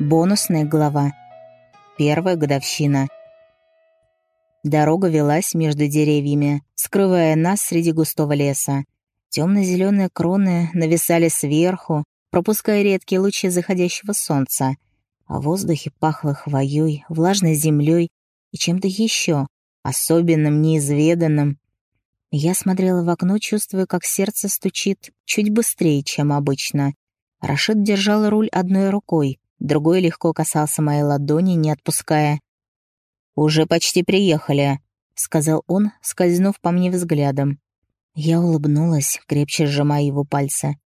Бонусная глава. Первая годовщина. Дорога велась между деревьями, скрывая нас среди густого леса. Темно-зеленые кроны нависали сверху, пропуская редкие лучи заходящего солнца. А в воздухе пахло хвоей, влажной землей и чем-то еще, особенным, неизведанным. Я смотрела в окно, чувствуя, как сердце стучит чуть быстрее, чем обычно. Рашид держал руль одной рукой, другой легко касался моей ладони, не отпуская. «Уже почти приехали», — сказал он, скользнув по мне взглядом. Я улыбнулась, крепче сжимая его пальцы.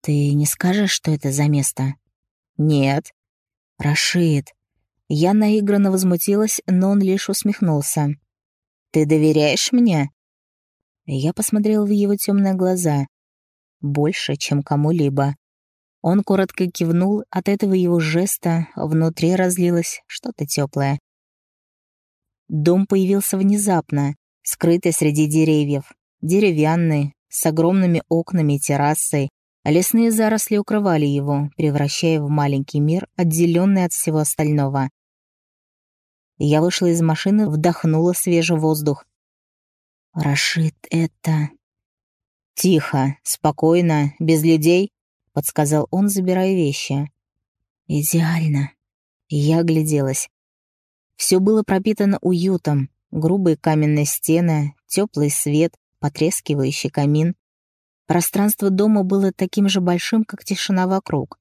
«Ты не скажешь, что это за место?» «Нет». «Рашид». Я наигранно возмутилась, но он лишь усмехнулся. «Ты доверяешь мне?» Я посмотрел в его темные глаза. Больше, чем кому-либо. Он коротко кивнул, от этого его жеста внутри разлилось что-то теплое. Дом появился внезапно, скрытый среди деревьев, деревянный, с огромными окнами и террасой. Лесные заросли укрывали его, превращая в маленький мир, отделенный от всего остального. Я вышла из машины, вдохнула свежий воздух. «Рашид, это...» «Тихо, спокойно, без людей», — подсказал он, забирая вещи. «Идеально». Я огляделась. Все было пропитано уютом. Грубые каменные стены, теплый свет, потрескивающий камин. Пространство дома было таким же большим, как тишина вокруг.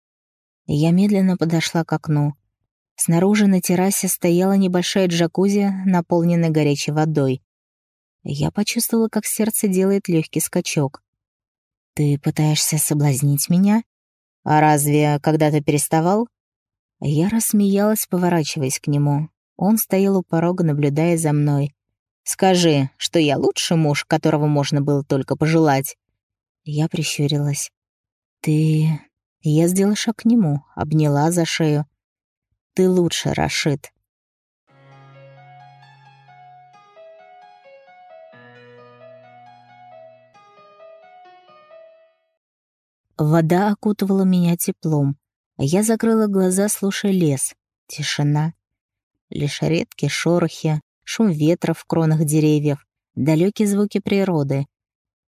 Я медленно подошла к окну. Снаружи на террасе стояла небольшая джакузи, наполненная горячей водой. Я почувствовала, как сердце делает легкий скачок. «Ты пытаешься соблазнить меня? А разве когда-то переставал?» Я рассмеялась, поворачиваясь к нему. Он стоял у порога, наблюдая за мной. «Скажи, что я лучший муж, которого можно было только пожелать». Я прищурилась. «Ты...» Я сделала шаг к нему, обняла за шею. «Ты лучше, Рашид». Вода окутывала меня теплом, а я закрыла глаза, слушая лес. Тишина. Лишь редкие шорохи, шум ветра в кронах деревьев, далекие звуки природы.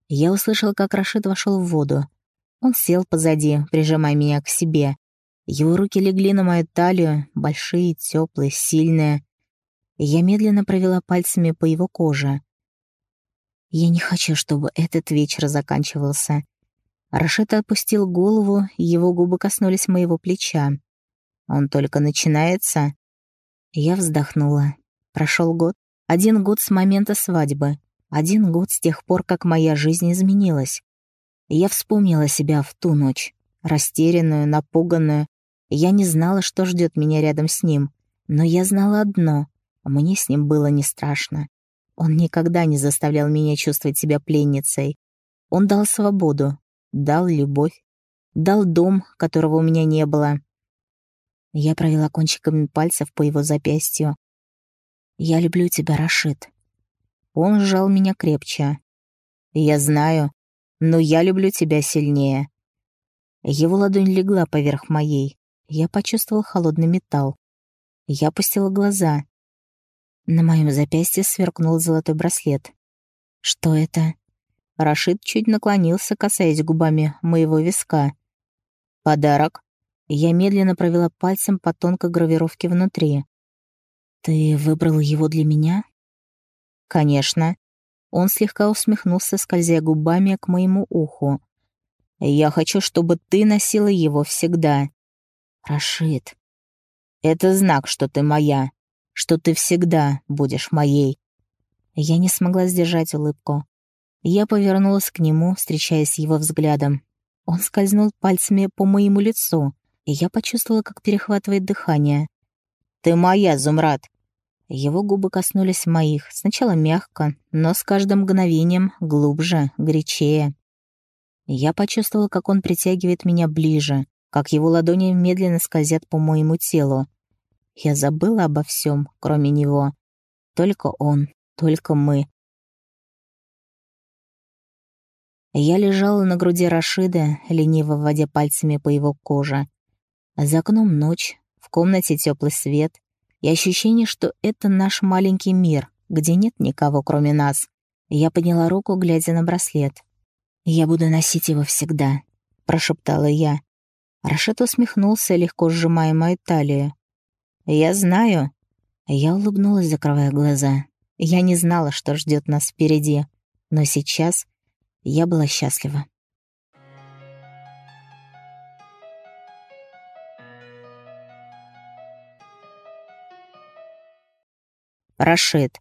Я услышала, как Рашид вошел в воду. Он сел позади, прижимая меня к себе. Его руки легли на мою талию, большие, теплые, сильные. Я медленно провела пальцами по его коже. Я не хочу, чтобы этот вечер заканчивался. Рашид опустил голову, его губы коснулись моего плеча. «Он только начинается?» Я вздохнула. Прошел год. Один год с момента свадьбы. Один год с тех пор, как моя жизнь изменилась. Я вспомнила себя в ту ночь. Растерянную, напуганную. Я не знала, что ждет меня рядом с ним. Но я знала одно. Мне с ним было не страшно. Он никогда не заставлял меня чувствовать себя пленницей. Он дал свободу, дал любовь, дал дом, которого у меня не было. Я провела кончиками пальцев по его запястью. «Я люблю тебя, Рашид». Он сжал меня крепче. «Я знаю, но я люблю тебя сильнее». Его ладонь легла поверх моей. Я почувствовал холодный металл. Я опустила глаза. На моем запястье сверкнул золотой браслет. «Что это?» Рашид чуть наклонился, касаясь губами моего виска. «Подарок?» Я медленно провела пальцем по тонкой гравировке внутри. «Ты выбрал его для меня?» «Конечно». Он слегка усмехнулся, скользя губами к моему уху. «Я хочу, чтобы ты носила его всегда». «Рашид». «Это знак, что ты моя, что ты всегда будешь моей». Я не смогла сдержать улыбку. Я повернулась к нему, встречаясь с его взглядом. Он скользнул пальцами по моему лицу, и я почувствовала, как перехватывает дыхание. «Ты моя, Зумрад!» Его губы коснулись моих, сначала мягко, но с каждым мгновением глубже, горячее. Я почувствовала, как он притягивает меня ближе, как его ладони медленно скользят по моему телу. Я забыла обо всем, кроме него. Только он, только мы. Я лежала на груди Рашида, лениво вводя пальцами по его коже. За окном ночь, В комнате теплый свет и ощущение, что это наш маленький мир, где нет никого, кроме нас. Я подняла руку, глядя на браслет. «Я буду носить его всегда», — прошептала я. Рашид усмехнулся, легко сжимая мою талию. «Я знаю». Я улыбнулась, закрывая глаза. Я не знала, что ждет нас впереди, но сейчас я была счастлива. Рашид.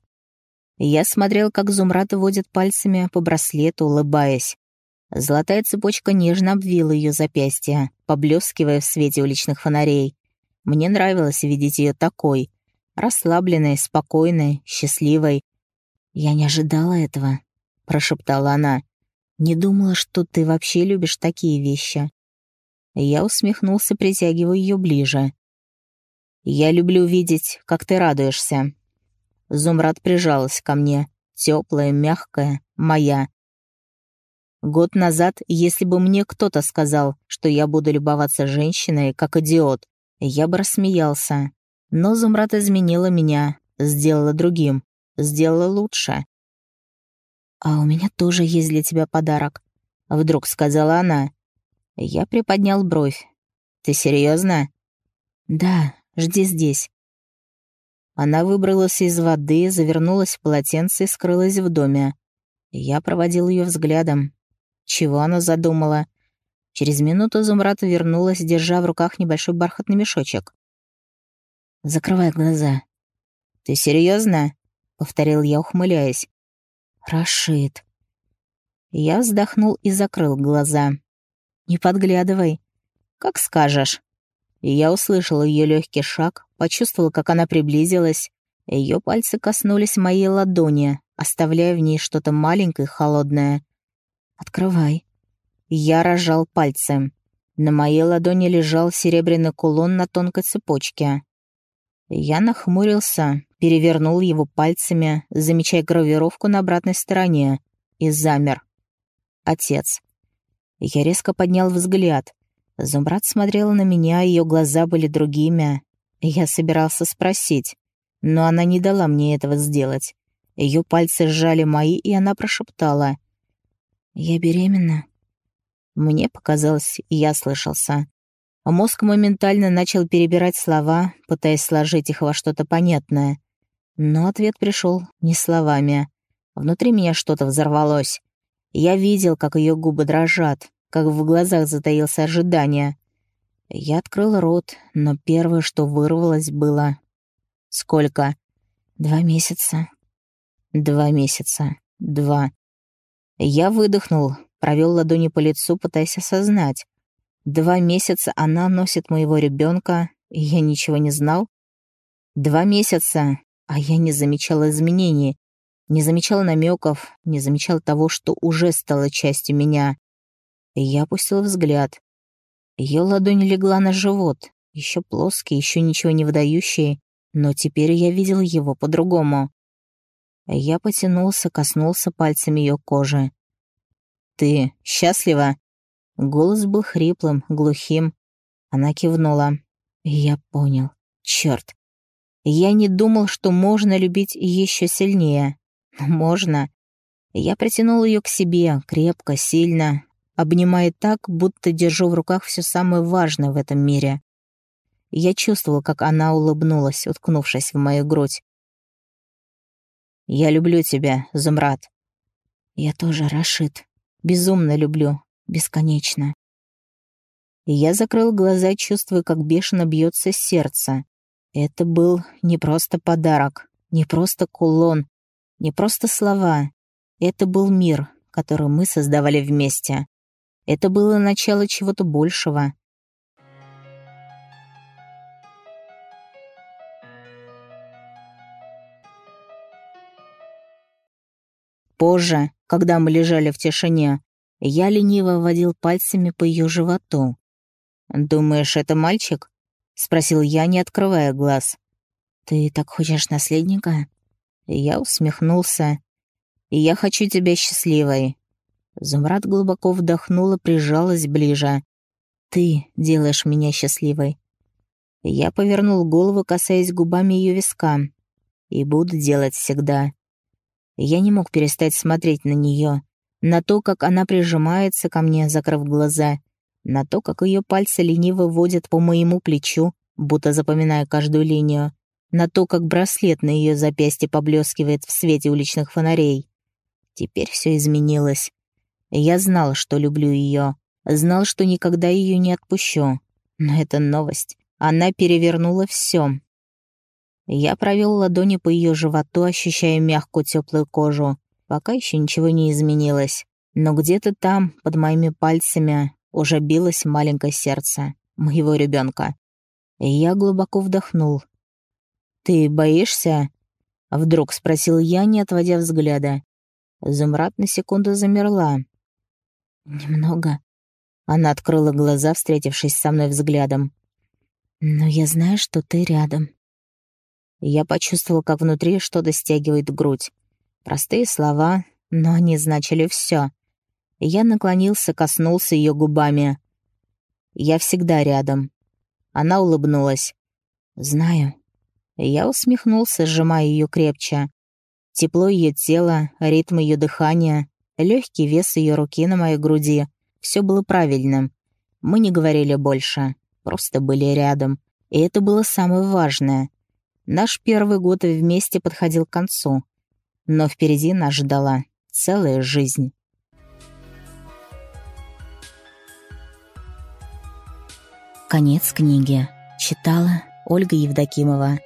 Я смотрел, как Зумрат водит пальцами по браслету, улыбаясь. Золотая цепочка нежно обвила ее запястье, поблескивая в свете уличных фонарей. Мне нравилось видеть ее такой, расслабленной, спокойной, счастливой. «Я не ожидала этого», — прошептала она. «Не думала, что ты вообще любишь такие вещи». Я усмехнулся, притягивая ее ближе. «Я люблю видеть, как ты радуешься», Зумрад прижалась ко мне, теплая, мягкая, моя. Год назад, если бы мне кто-то сказал, что я буду любоваться женщиной, как идиот, я бы рассмеялся. Но Зумрад изменила меня, сделала другим, сделала лучше. «А у меня тоже есть для тебя подарок», — вдруг сказала она. Я приподнял бровь. «Ты серьезно? «Да, жди здесь. Она выбралась из воды, завернулась в полотенце и скрылась в доме. Я проводил ее взглядом. Чего она задумала? Через минуту Зумрата вернулась, держа в руках небольшой бархатный мешочек. Закрывай глаза. «Ты серьезно? повторил я, ухмыляясь. «Рашид». Я вздохнул и закрыл глаза. «Не подглядывай. Как скажешь». Я услышал ее легкий шаг, Почувствовала, как она приблизилась. Ее пальцы коснулись моей ладони, оставляя в ней что-то маленькое и холодное. «Открывай». Я рожал пальцем. На моей ладони лежал серебряный кулон на тонкой цепочке. Я нахмурился, перевернул его пальцами, замечая гравировку на обратной стороне, и замер. Отец. Я резко поднял взгляд. Зумрад смотрела на меня, ее глаза были другими, я собирался спросить, но она не дала мне этого сделать. Ее пальцы сжали мои, и она прошептала. «Я беременна?» Мне показалось, я слышался. Мозг моментально начал перебирать слова, пытаясь сложить их во что-то понятное. Но ответ пришел не словами. Внутри меня что-то взорвалось. Я видел, как ее губы дрожат, как в глазах затаился ожидание. Я открыл рот, но первое, что вырвалось, было... Сколько? Два месяца. Два месяца. Два. Я выдохнул, провел ладони по лицу, пытаясь осознать. Два месяца она носит моего ребенка, и я ничего не знал. Два месяца, а я не замечал изменений, не замечал намеков, не замечал того, что уже стало частью меня. Я опустил взгляд. Ее ладонь легла на живот, еще плоский, еще ничего не выдающий, но теперь я видел его по-другому. Я потянулся, коснулся пальцами ее кожи. «Ты счастлива?» Голос был хриплым, глухим. Она кивнула. Я понял. Черт. Я не думал, что можно любить еще сильнее. можно. Я притянул ее к себе, крепко, сильно, обнимая так, будто держу в руках все самое важное в этом мире. Я чувствовал, как она улыбнулась, уткнувшись в мою грудь. «Я люблю тебя, Зумрад». «Я тоже, Рашид. Безумно люблю. Бесконечно». я закрыл глаза, чувствуя, как бешено бьется сердце. Это был не просто подарок, не просто кулон, не просто слова. Это был мир, который мы создавали вместе. Это было начало чего-то большего. Позже, когда мы лежали в тишине, я лениво водил пальцами по ее животу. «Думаешь, это мальчик?» — спросил я, не открывая глаз. «Ты так хочешь наследника?» Я усмехнулся. «Я хочу тебя счастливой. Зумрад глубоко вдохнула, прижалась ближе. «Ты делаешь меня счастливой». Я повернул голову, касаясь губами ее виска. И буду делать всегда. Я не мог перестать смотреть на нее, на то, как она прижимается ко мне, закрыв глаза, на то, как ее пальцы лениво водят по моему плечу, будто запоминая каждую линию, на то, как браслет на ее запястье поблескивает в свете уличных фонарей. Теперь все изменилось. Я знал, что люблю ее, знал, что никогда ее не отпущу. Но эта новость она перевернула все. Я провел ладони по ее животу, ощущая мягкую теплую кожу. Пока еще ничего не изменилось. Но где-то там, под моими пальцами, уже билось маленькое сердце моего ребенка. Я глубоко вдохнул. «Ты боишься?» — вдруг спросил я, не отводя взгляда. Зумрад на секунду замерла. «Немного». Она открыла глаза, встретившись со мной взглядом. Но я знаю, что ты рядом. Я почувствовал, как внутри что-то стягивает грудь. Простые слова, но они значили все. Я наклонился, коснулся ее губами. Я всегда рядом. Она улыбнулась. Знаю. Я усмехнулся, сжимая ее крепче. Тепло ее тела, ритм ее дыхания, легкий вес ее руки на моей груди. Все было правильным. Мы не говорили больше просто были рядом. И это было самое важное. Наш первый год вместе подходил к концу. Но впереди нас ждала целая жизнь. Конец книги. Читала Ольга Евдокимова.